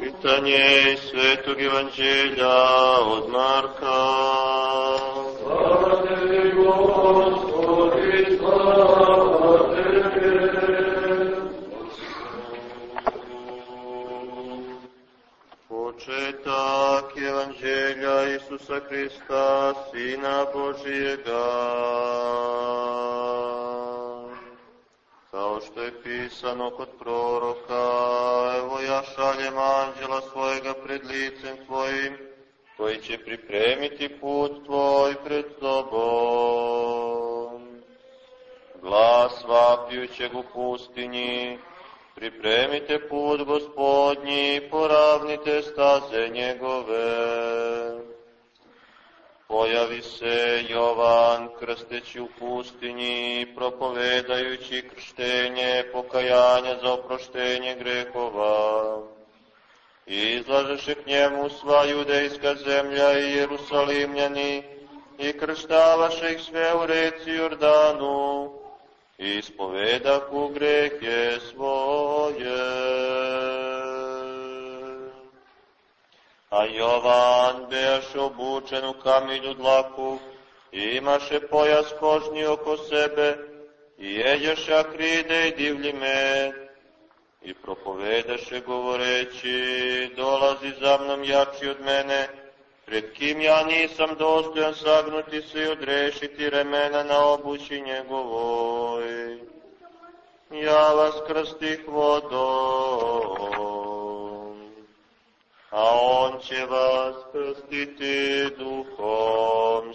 Čitanje iz Svetog Evanđelja od Marka. Slava tebi, Gospodi, slava tebi. Početak Evanđelja Isusa Hrista, Sina Božijega. Što je pisano kod proroka, evo ja šaljem anđela svojega pred licem tvojim, koji će pripremiti put tvoj pred tobom. Glas vapijućeg u pustinji, pripremite put gospodnji, poravnite staze njegove. Pojavi se Jovan krsteći u pustinji, propovedajući krštenje, pokajanja za oproštenje grehova. I izlažeše k njemu sva judejska zemlja i Jerusalimljani, i krštavaše ih sve u reci Jordanu, i ispovedah u grehe svoje. A Jovan bejaše obučen u kamilju dlaku, i imaše pojas kožni oko sebe, i jeđeše akride i divlji med, i propovedaše govoreći, dolazi za mnom jači od mene, pred kim ja nisam dostojan sagnuti se i odrešiti remena na obući njegovoj. Ja vas krstih vodom, a on će vas krstiti duhom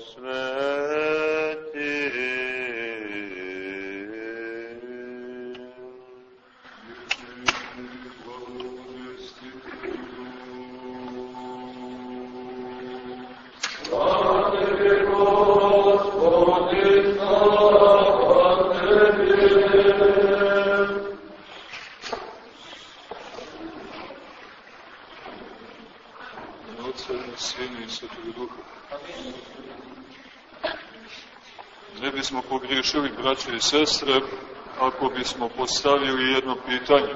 pogriješili, braće i sestre, ako bismo postavili jedno pitanje.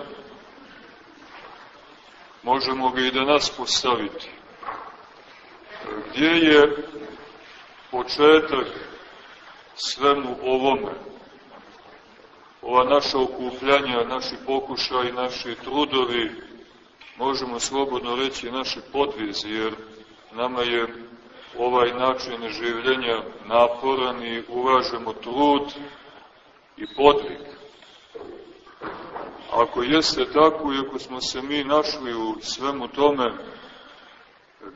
Možemo ga i da nas postaviti. Gdje je početak svemu ovome? Ova naša okupljanja, naši pokušaj, naši trudovi, možemo slobodno reći naši podvizi, jer nama je ovaj način življenja naporan i ulažemo trud i podvig. Ako jeste tako i ako smo se mi našli u svemu tome,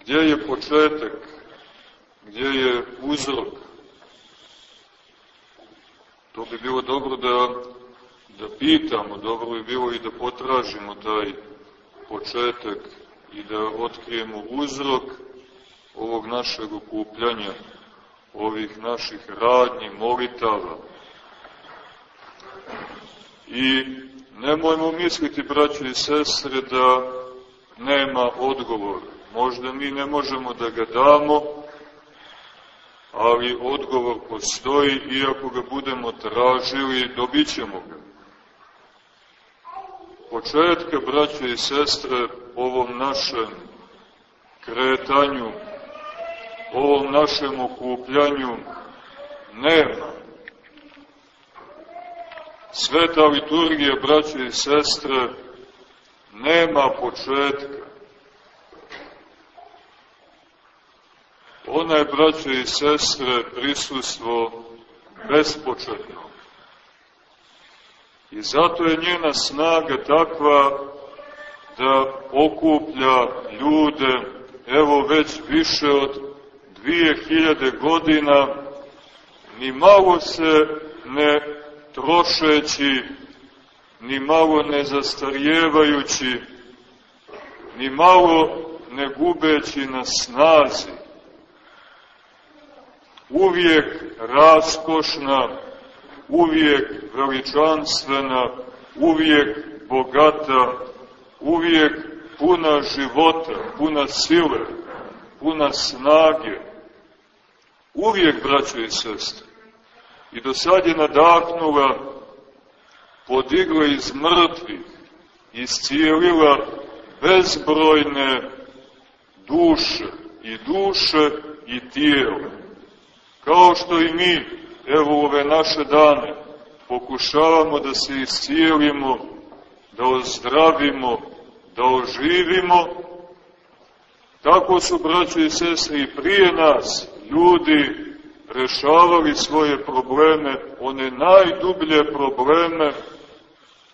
gdje je početak, gdje je uzrok, to bi bilo dobro da, da pitamo, dobro bi bilo i da potražimo taj početak i da otkrijemo uzrok ovog našeg okupljanja, ovih naših radnji, molitava. I nemojmo misliti, braće i sestre, da nema odgovora. Možda mi ne možemo da ga damo, ali odgovor postoji i ako ga budemo tražili, dobit ćemo ga. Početka, braće i sestre, ovom našem kretanju, ovom našem okupljanju nema. Sveta liturgija, braće i sestre, nema početka. Ona je, braće i sestre, prisustvo bespočetno. I zato je njena snaga takva da okuplja ljude, evo već više od dvije hiljade godina, ni malo se ne trošeći, ni malo ne zastarjevajući, ni malo ne gubeći na snazi. Uvijek raskošna, uvijek veličanstvena, uvijek bogata, uvijek puna života, puna sile, puna snage. Uvijek, braćo i sestre. I do sad je nadahnula, podigla iz mrtvih, iscijelila bezbrojne duše i duše i tijelo. Kao što i mi, evo ove naše dane, pokušavamo da se iscijelimo, da ozdravimo, da oživimo, tako su, braći i sestri, i prije nas ljudi rešavali svoje probleme, one najdublje probleme,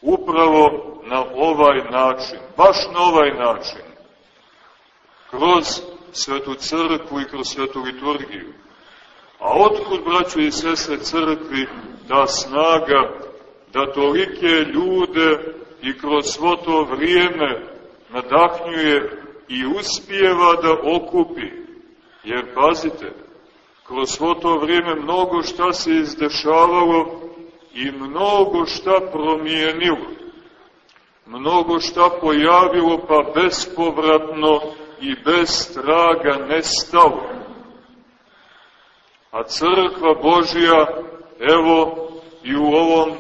upravo na ovaj način, baš na ovaj način, kroz svetu crkvu i kroz svetu liturgiju. A otkud, braćo i sestre, crkvi da snaga da tolike ljude i kroz svo to vrijeme nadahnjuje i uspijeva da okupi. Jer, pazite, kroz svo to vrijeme mnogo šta se izdešavalo i mnogo šta promijenilo. Mnogo šta pojavilo pa bespovratno i bez traga nestalo. A crkva Božija, evo i u ovom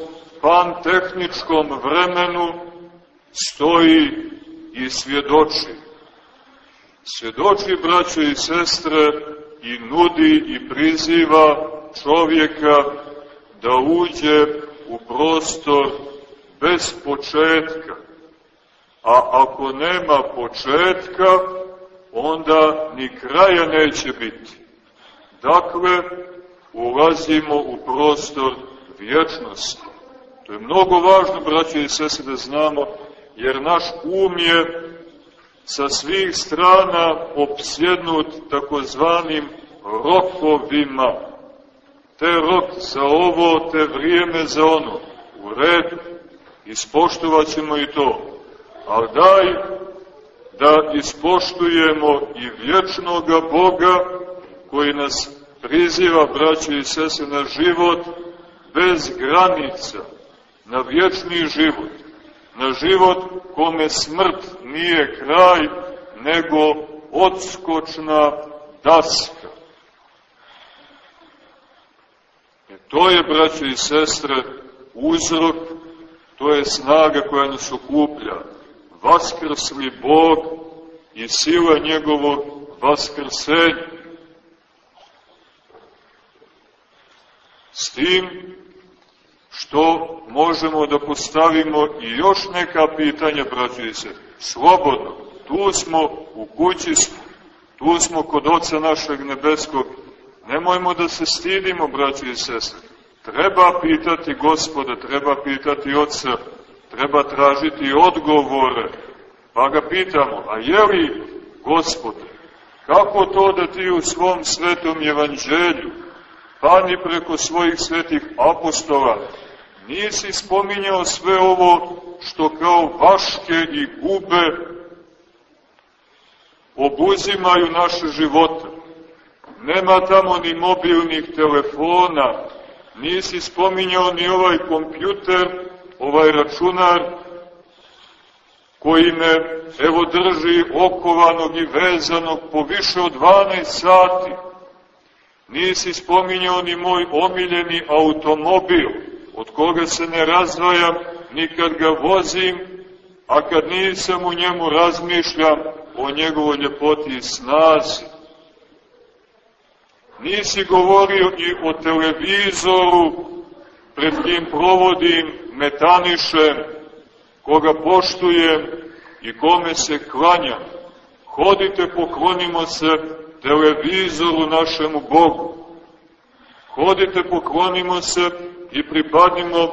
pantehničkom vremenu stoji i svjedoči. Svjedoči, braćo i sestre, i nudi i priziva čovjeka da uđe u prostor bez početka. A ako nema početka, onda ni kraja neće biti. Dakle, ulazimo u prostor vječnosti. To je mnogo važno, braće i sese, da znamo, jer naš um je sa svih strana opsjednut takozvanim rokovima. Te rok za ovo, te vrijeme za ono. U red, ispoštovat ćemo i to. Ali daj da ispoštujemo i vječnoga Boga koji nas priziva, braće i sese, na život bez granica, na vječni život, na život kome smrt nije kraj, nego odskočna daska. E to je, braće i sestre, uzrok, to je snaga koja nas okuplja. Vaskrsli Bog i sila njegovog vaskrsenja. S tim što možemo da postavimo i još neka pitanja, braći se, slobodno. Tu smo, u kući smo, tu smo kod Oca našeg nebeskog. Nemojmo da se stidimo, braći i sestre. Treba pitati gospoda, treba pitati Oca, treba tražiti odgovore. Pa ga pitamo, a je li, gospode, kako to da ti u svom svetom evanđelju, pa ni preko svojih svetih apostola, nisi spominjao sve ovo što kao vaške i gube obuzimaju naše živote. Nema tamo ni mobilnih telefona, nisi spominjao ni ovaj kompjuter, ovaj računar, koji me, evo, drži okovanog i vezanog po više od 12 sati. Nisi spominjao ni moj omiljeni automobil, od koga se ne razdvajam, nikad ga vozim, a kad nisam u njemu razmišljam o njegovoj ljepoti i snazi. Nisi govorio i o televizoru pred kim provodim, metanišem, koga poštujem i kome se klanjam. Hodite, poklonimo se televizoru našemu Bogu. Hodite, poklonimo se i pripadnimo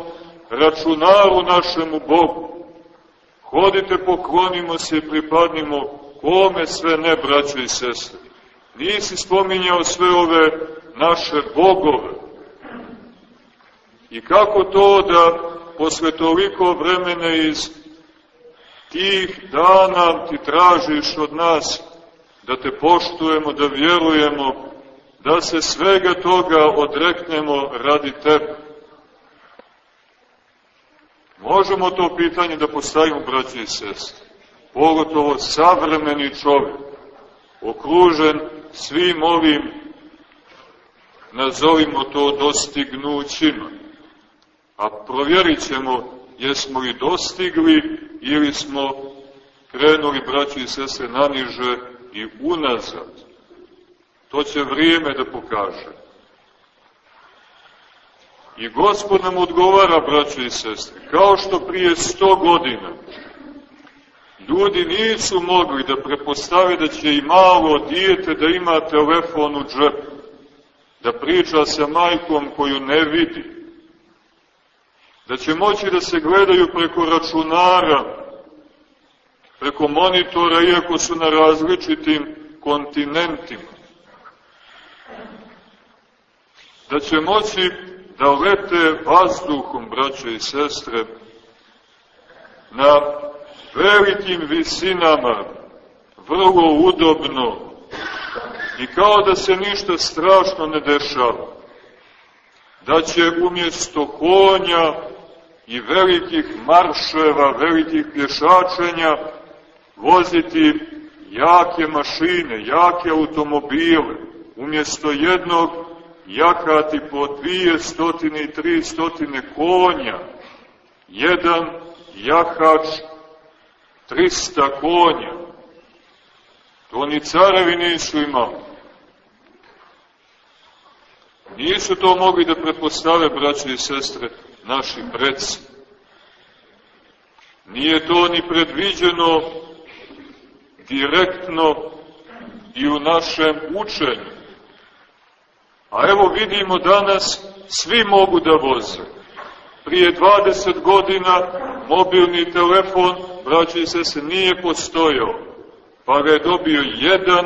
računaru našemu Bogu. Hodite, poklonimo se i pripadnimo kome sve ne, braćo i sestre. Nisi spominjao sve ove naše bogove. I kako to da posle toliko vremena iz tih dana ti tražiš od nas da te poštujemo, da vjerujemo, da se svega toga odreknemo radi tebe. Možemo to pitanje da postavimo, braći i sestri. Pogotovo savremeni čovjek, okružen svim ovim, nazovimo to, dostignućima. A provjerit ćemo jesmo li dostigli ili smo krenuli, braći i sestre, naniže i unazad. To će vrijeme da pokaže. I Gospod nam odgovara, braći i sestre, kao što prije sto godina ljudi nisu mogli da prepostave da će i malo dijete da ima telefon u džepu, da priča sa majkom koju ne vidi, da će moći da se gledaju preko računara, preko monitora, iako su na različitim kontinentima. Da će moći da lete vazduhom, braće i sestre, na velikim visinama, vrlo udobno i kao da se ništa strašno ne dešava. Da će umjesto konja i velikih marševa, velikih pješačenja, voziti jake mašine, jake automobile, umjesto jednog jakati po dvije stotine i tri stotine konja, jedan jahač 300 konja. To ni carevi nisu imali. Nisu to mogli da pretpostave, braće i sestre, naši predsi. Nije to ni predviđeno direktno i u našem učenju. A evo vidimo danas, svi mogu da voze. Prije 20 godina mobilni telefon, braći se, se nije postojao, pa ga je dobio jedan,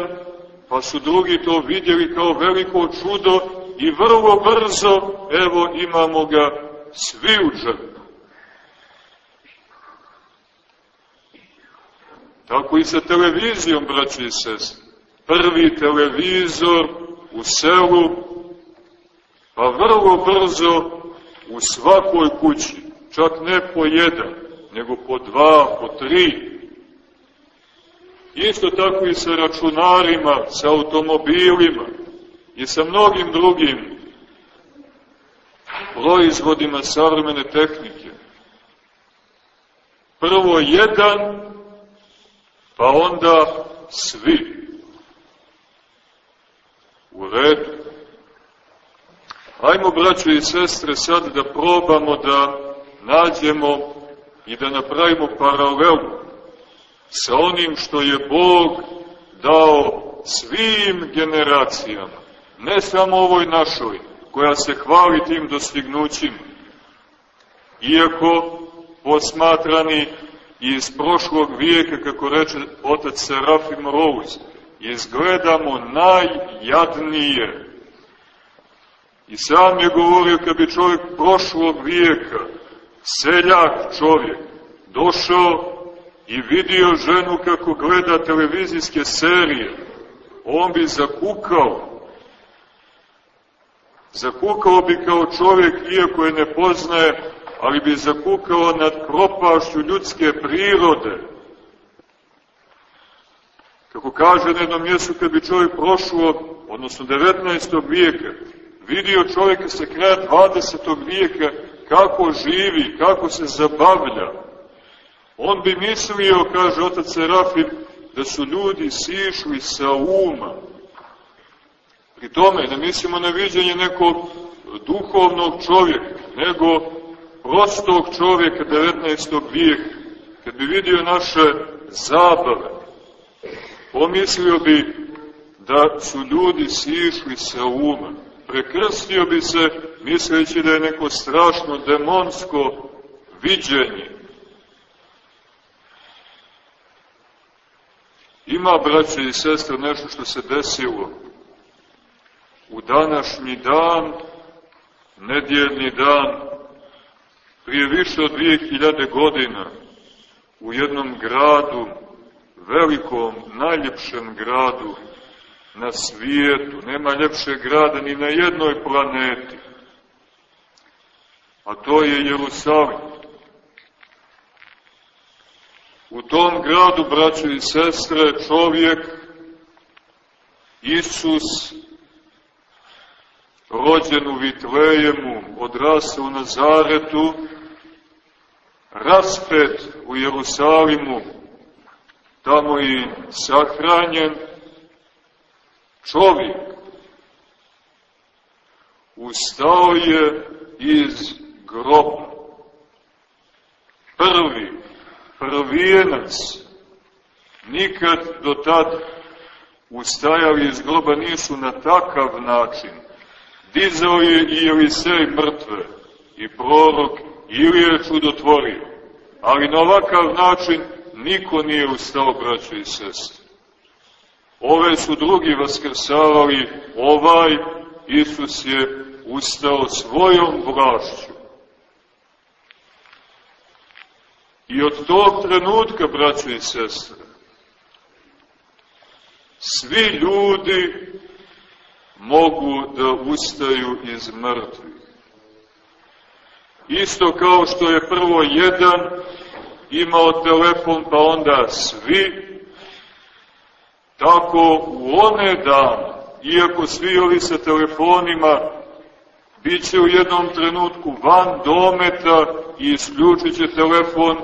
pa su drugi to vidjeli kao veliko čudo i vrlo brzo, evo imamo ga svi u džepu. Tako i sa televizijom, braći i. Prvi televizor u selu, pa vrlo brzo u svakoj kući, čak ne po jedan, nego po dva, po tri. Isto tako i sa računarima, sa automobilima i sa mnogim drugim proizvodima savremene tehnike. Prvo jedan, pa onda svi. U redu. Hajmo, braćo i sestre, sad da probamo da nađemo i da napravimo paralelu sa onim što je Bog dao svim generacijama, ne samo ovoj našoj, koja se hvali tim dostignućima. Iako posmatrani iz prošlog vijeka, kako reče otac Serafim Rouz, izgledamo najjadnije. I sam je govorio kad bi čovjek prošlog vijeka, seljak čovjek, došao i vidio ženu kako gleda televizijske serije, on bi zakukao. Zakukao bi kao čovjek, iako je ne poznaje, ali bi zakukao nad propašću ljudske prirode. Kako kaže na jednom mjestu, kad bi čovjek prošlo, odnosno 19. vijeka, vidio čovjeka sa kraja 20. vijeka kako živi, kako se zabavlja, on bi mislio, kaže otac Serafim, da su ljudi sišli sa uma. Pri tome, ne mislimo na viđenje nekog duhovnog čovjeka, nego prostog čovjeka 19. vijeka, kad bi vidio naše zabave, pomislio bi da su ljudi sišli sa uma. Prekrstio bi se misleći da je neko strašno demonsko viđenje. Ima, braće i sestre, nešto što se desilo u današnji dan, nedjeljni dan, prije više od 2000 godina, u jednom gradu, velikom, najljepšem gradu na svijetu, nema ljepšeg grada ni na jednoj planeti, a to je Jerusalim. U tom gradu, braćo i sestre, čovjek, Isus, rođen u Vitlejemu, odrasao u Nazaretu, raspet u Jerusalimu, tamo i sahranjen čovjek. Ustao je iz groba. Prvi, prvijenac, nikad do tad ustajali iz groba nisu na takav način. Dizao je i Elisej mrtve i prorok ili je čudotvorio. Ali na ovakav način niko nije ustao, braćo i sestre. Ove su drugi vaskrsavali, ovaj Isus je ustao svojom vlašću. I od tog trenutka, braćo i sestre, svi ljudi mogu da ustaju iz mrtvih. Isto kao što je prvo jedan imao telefon, pa onda svi, tako u one dane, iako svi ovi sa telefonima bit će u jednom trenutku van dometa i isključit će telefon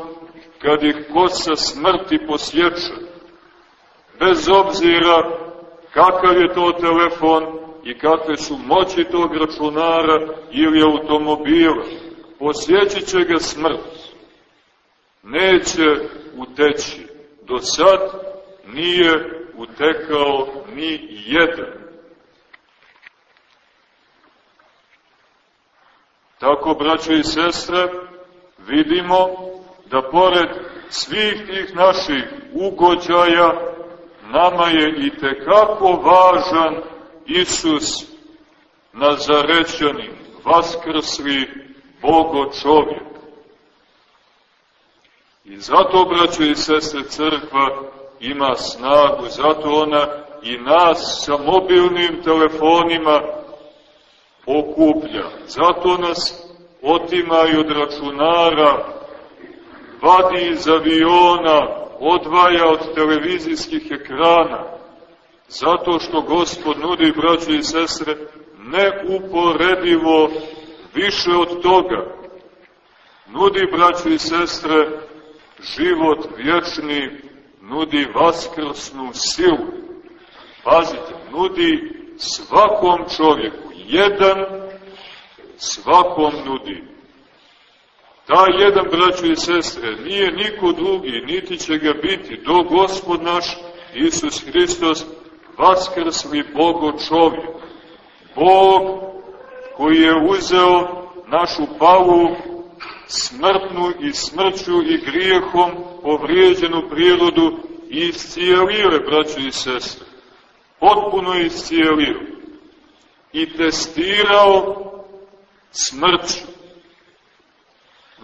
kad ih kosa smrti posjeća. Bez obzira kakav je to telefon i kakve su moći tog računara ili automobila, posjećit će ga smrt. Neće uteći. Do sad nije utekao ni jedan. Tako, braćo i sestre, vidimo da pored svih tih naših ugođaja, nama je i tekako važan Isus Nazarećanin, vaskrsli Bogo čovjek. I zato, braćo i sestre, crkva ima snagu, zato ona i nas sa mobilnim telefonima okuplja. Zato nas otima i od računara, vadi iz aviona, odvaja od televizijskih ekrana, zato što Gospod nudi, braćo i sestre, neuporedivo više od toga. Nudi, braćo i sestre, život vječni, nudi vaskrsnu silu. Pazite, nudi svakom čovjeku, jedan svakom nudi. Ta jedan, braćo i sestre, nije niko drugi, niti će ga biti, do Gospod naš Isus Hristos, vaskrsli Bogo čovjek. Bog koji je uzeo našu palu smrtnu i smrću i grijehom povrijeđenu prirodu i iscijelio je, braćo i sestre. Potpuno iscijelio. I testirao smrću.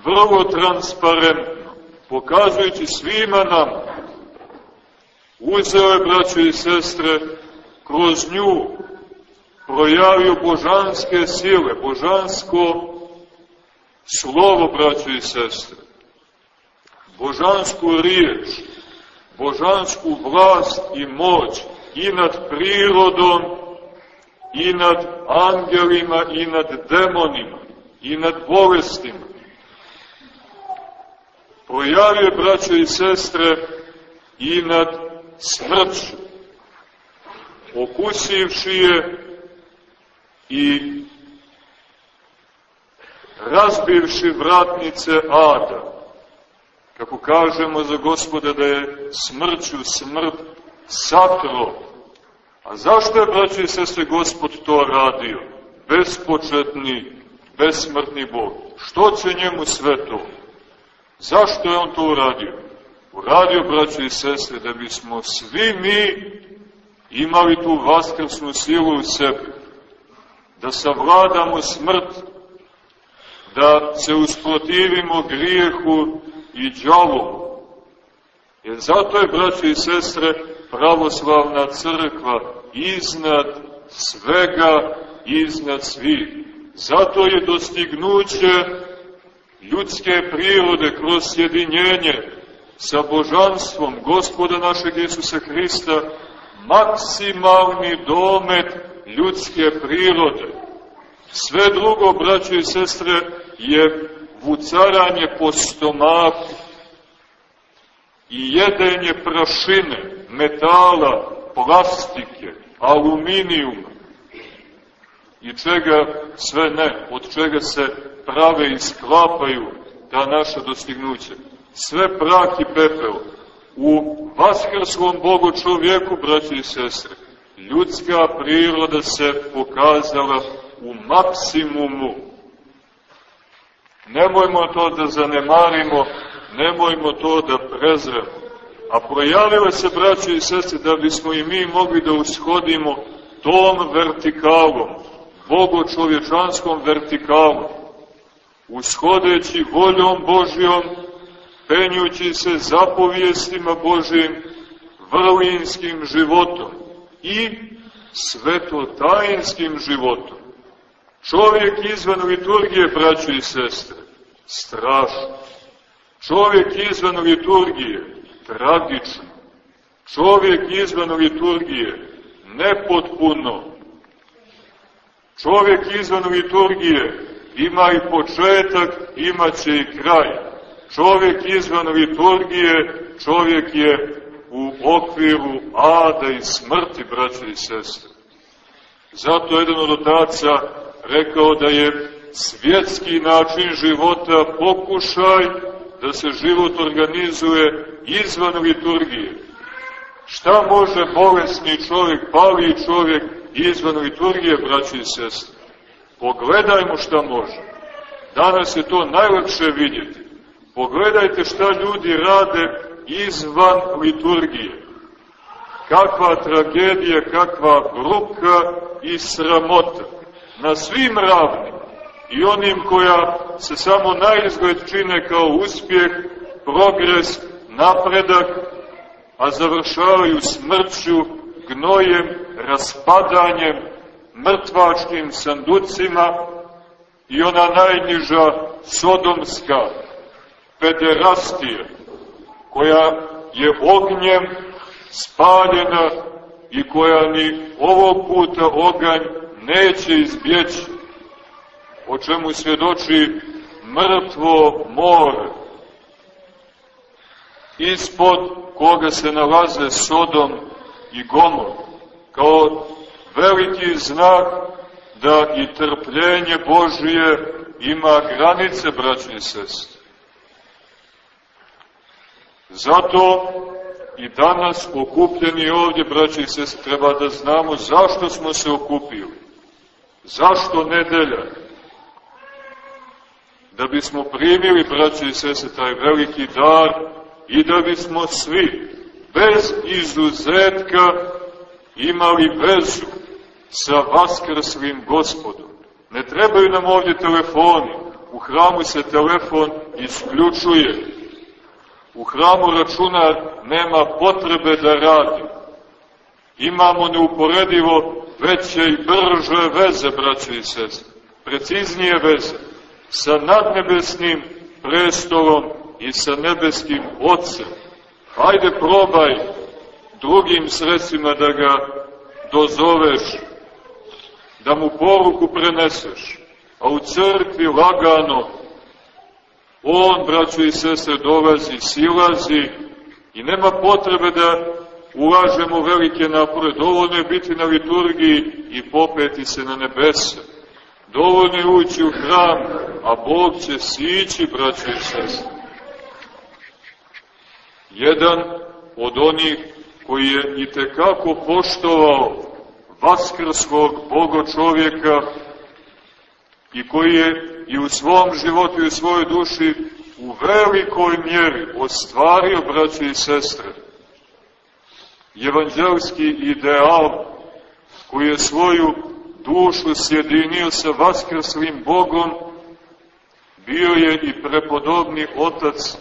Vrlo transparentno, pokazujući svima nam, uzeo je, braćo i sestre, kroz nju projavio božanske sile, božansko slovo, braćo i sestre, božansku riječ, božansku vlast i moć i nad prirodom, i nad angelima, i nad demonima, i nad bolestima. Projavio, braćo i sestre, i nad smrću, okusivši je i razbivši vratnice ada, kako kažemo za gospoda da je smrću smrt satro. A zašto je, braći i sestre, gospod to radio? Bespočetni, besmrtni Bog. Što će njemu sve to? Zašto je on to uradio? Uradio, braći i sestre, da bismo svi mi imali tu vaskrsnu silu u sebi, da savladamo smrt, da se usprotivimo grijehu i džavu. Jer zato je, braći i sestre, pravoslavna crkva iznad svega, iznad svih. Zato je dostignuće ljudske prirode kroz sjedinjenje sa božanstvom gospoda našeg Isusa Hrista maksimalni domet ljudske prirode. Sve drugo, braćo i sestre, je vucaranje po stomaku i jedenje prašine, metala, plastike, aluminijuma i čega sve ne, od čega se prave i sklapaju ta naša dostignuća. Sve prah i pepeo. U vaskrskom Bogu čovjeku, braći i sestre, ljudska priroda se pokazala u maksimumu. Nemojmo to da zanemarimo, nemojmo to da prezremo. A projavile se, braći i sestre, da bismo i mi mogli da ushodimo tom vertikalom, Bogo čovječanskom vertikalom, ushodeći voljom Božjom, penjući se zapovijestima Božjim, vrlinskim životom i svetotajinskim životom. Čovjek izvan liturgije, braćo i sestre, strašno. Čovjek izvan liturgije, tragično. Čovjek izvan liturgije, nepotpuno. Čovjek izvan liturgije ima i početak, imaće i kraj. Čovjek izvan liturgije, čovjek je u okviru ada i smrti, braće i sestre. Zato jedan od otaca rekao da je svjetski način života pokušaj da se život organizuje izvan liturgije. Šta može bolesni čovjek, pali čovjek izvan liturgije, braći i sestre? Pogledajmo šta može. Danas je to najlepše vidjeti. Pogledajte šta ljudi rade izvan liturgije. Kakva tragedija, kakva bruka i sramota. Na svim ravnima. I onim koja se samo na izgled čine kao uspjeh, progres, napredak, a završavaju smrću, gnojem, raspadanjem, mrtvačkim sanducima i ona najniža sodomska pederastija, koja je ognjem spaljena i koja ni ovog puta oganj neće izbjeći, o čemu svjedoči mrtvo more, ispod koga se nalaze Sodom i Gomor, kao veliki znak da i trpljenje Božije ima granice, braći i sestri. Zato i danas okupljeni ovdje, braći i sestri, treba da znamo zašto smo se okupili. Zašto nedelja? Da bismo primili, braći i sestri, taj veliki dar i da bismo svi, bez izuzetka, imali vezu sa vaskrslim gospodom. Ne trebaju nam ovdje telefoni, u hramu se telefon isključuje, u hramu računar nema potrebe da radi. Imamo neuporedivo veće i brže veze, braće i sestre, preciznije veze, sa nadnebesnim prestolom i sa nebeskim Otcem. Hajde probaj drugim sredstvima da ga dozoveš, da mu poruku preneseš, a u crkvi lagano on, braćo i sestre, dolazi, silazi i nema potrebe da ulažemo velike napore. Dovoljno je biti na liturgiji i popeti se na nebese. Dovoljno je ući u hram, a Bog će sići, braćo i sestre. Jedan od onih koji je i tekako poštovao vaskrskog Boga čovjeka i koji je i u svom životu i u svojoj duši u velikoj mjeri ostvario, braće i sestre, evanđelski ideal koji je svoju dušu sjedinio sa vaskrslim Bogom, bio je i prepodobni otac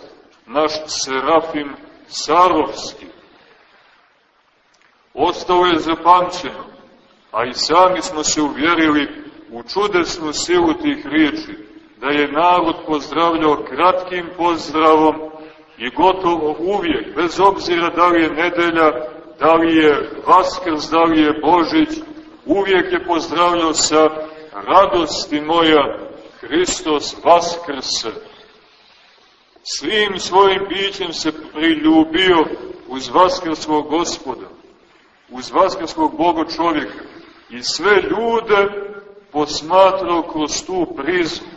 naš Serafim Sarovski. Ostao je zapamćeno, a i sami smo se uvjerili u čudesnu silu tih riječi, da je narod pozdravljao kratkim pozdravom i gotovo uvijek, bez obzira da li je nedelja, da li je Vaskrs, da li je Božić, uvijek je pozdravljao sa radosti moja, Hristos Vaskrse, svim svojim bićem se priljubio uz vaskrskog gospoda, uz vaskrskog Boga čovjeka i sve ljude posmatrao kroz tu prizmu.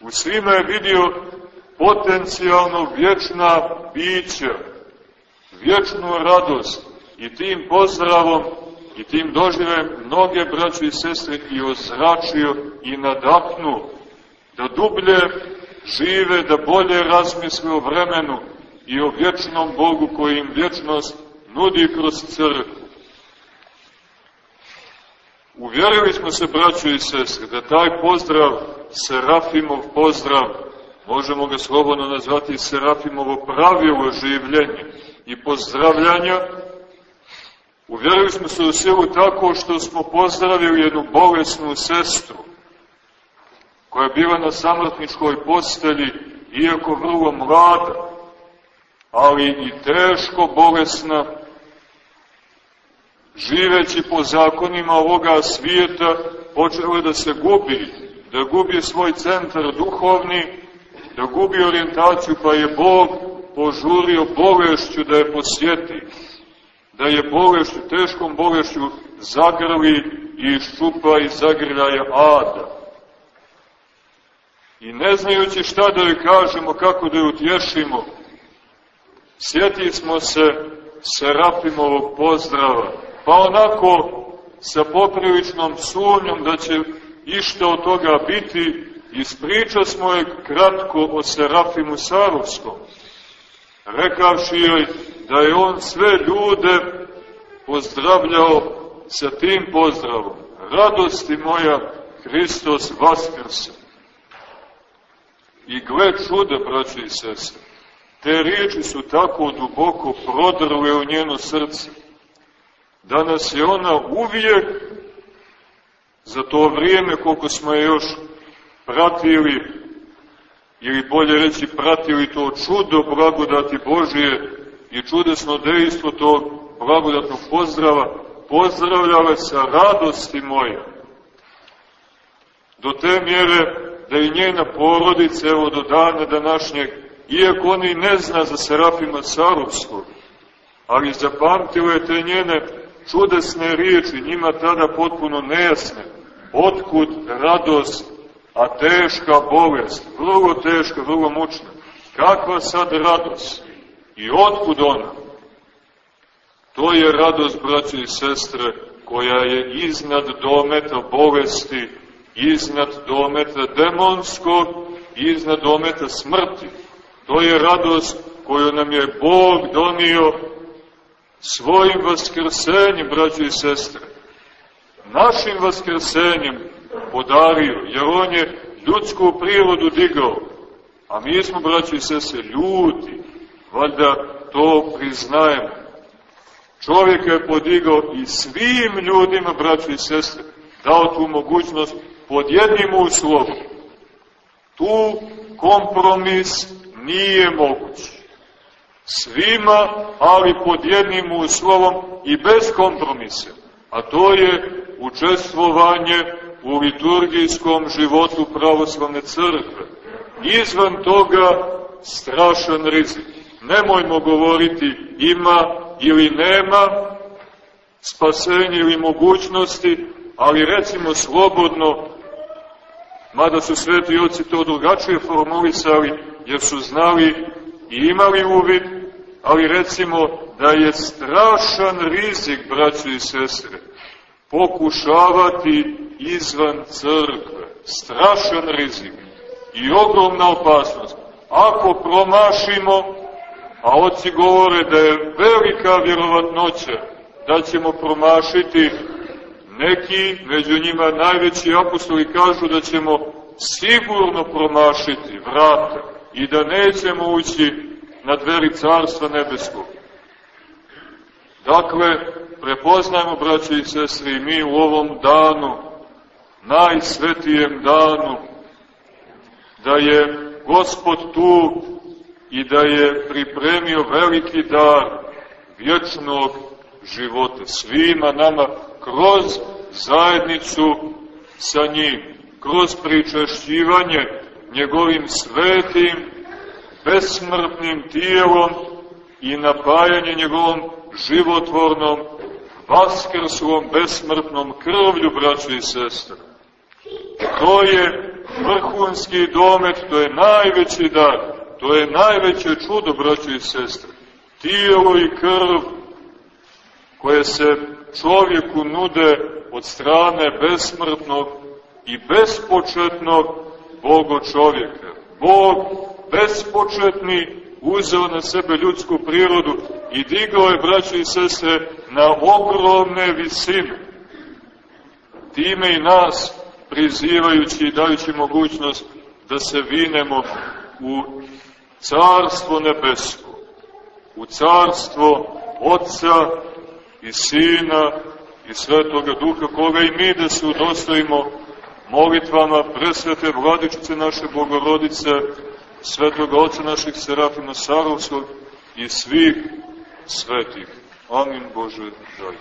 U svima je vidio potencijalno vječna bića, vječnu radost i tim pozdravom i tim doživem mnoge braće i sestre i ozračio i nadahnuo da dublje žive, da bolje razmisle o vremenu i o vječnom Bogu koji im vječnost nudi kroz crkvu. Uvjerili smo se, braćo i sestre, da taj pozdrav, Serafimov pozdrav, možemo ga slobodno nazvati Serafimovo pravilo življenja i pozdravljanja, uvjerili smo se u silu tako što smo pozdravili jednu bolesnu sestru, koja je bila na samrtničkoj postelji, iako vrlo mlada, ali i teško bolesna, živeći po zakonima ovoga svijeta, počela da se gubi, da gubi svoj centar duhovni, da gubi orijentaciju, pa je Bog požurio bolešću da je posjeti, da je bolešću, teškom bolešću zagrli i šupa i zagrljaja ada. I ne znajući šta da joj kažemo, kako da joj utješimo, sjeti smo se Serafimovog pozdrava, pa onako sa popriličnom sumnjom da će išta od toga biti, ispriča smo je kratko o Serafimu Sarovskom, rekavši joj da je on sve ljude pozdravljao sa tim pozdravom. Radosti moja, Hristos Vaskrse. I gle čuda, braći i sestre, te riječi su tako duboko prodrle u njeno srce, da nas je ona uvijek, za to vrijeme koliko smo još pratili, ili bolje reći pratili to čudo blagodati Božije i čudesno dejstvo tog blagodatnog pozdrava, pozdravljale sa radosti moje. Do te mjere da i njena porodica, evo do dana današnjeg, iako oni ne zna za Serafima Sarovskog, ali zapamtilo je te njene čudesne riječi, njima tada potpuno nejasne, otkud radost, a teška bolest, vrlo teška, vrlo mučna. Kakva sad radost? I otkud ona? To je radost, braći i sestre, koja je iznad dometa bolesti, iznad dometa demonskog, iznad dometa smrti. To je radost koju nam je Bog donio svojim vaskrsenjem, braći i sestre. Našim vaskrsenjem podario, jer on je ljudsku prirodu digao, a mi smo, braći i sestre, ljudi, valjda to priznajemo. Čovjek je podigao i svim ljudima, braći i sestre, dao tu mogućnost pod jednim uslovom. Tu kompromis nije moguć. Svima, ali pod jednim uslovom i bez kompromisa. A to je učestvovanje u liturgijskom životu pravoslavne crkve. Izvan toga strašan rizik. Nemojmo govoriti ima ili nema spasenje ili mogućnosti, ali recimo slobodno mada su sveti oci to drugačije formulisali, jer su znali i imali uvid, ali recimo da je strašan rizik, braći i sestre, pokušavati izvan crkve. Strašan rizik i ogromna opasnost. Ako promašimo, a oci govore da je velika vjerovatnoća da ćemo promašiti Neki, među njima najveći apostoli, kažu da ćemo sigurno promašiti vrata i da nećemo ući na dveri Carstva Nebeskog. Dakle, prepoznajmo, braći i sestri, mi u ovom danu, najsvetijem danu, da je Gospod tu i da je pripremio veliki dar vječnog života svima nama kroz zajednicu sa njim, kroz pričašćivanje njegovim svetim besmrtnim tijelom i napajanje njegovom životvornom, vaskrslom, besmrtnom krvlju, braćo i sestre. To je vrhunski domet, to je najveći dar, to je najveće čudo, braćo i sestre. Tijelo i krv koje se čovjeku nude od strane besmrtnog i bespočetnog Bogo čovjeka. Bog bespočetni uzeo na sebe ljudsku prirodu i digao je, braćo i sestre, na ogromne visine. Time i nas prizivajući i dajući mogućnost da se vinemo u carstvo nebesko, u carstvo Otca i Sina i Svetoga Duha, koga i mi da se udostojimo molitvama presvete vladičice naše Bogorodice, Svetoga Oca naših Serafima Sarovskog i svih svetih. Amin Bože, daj.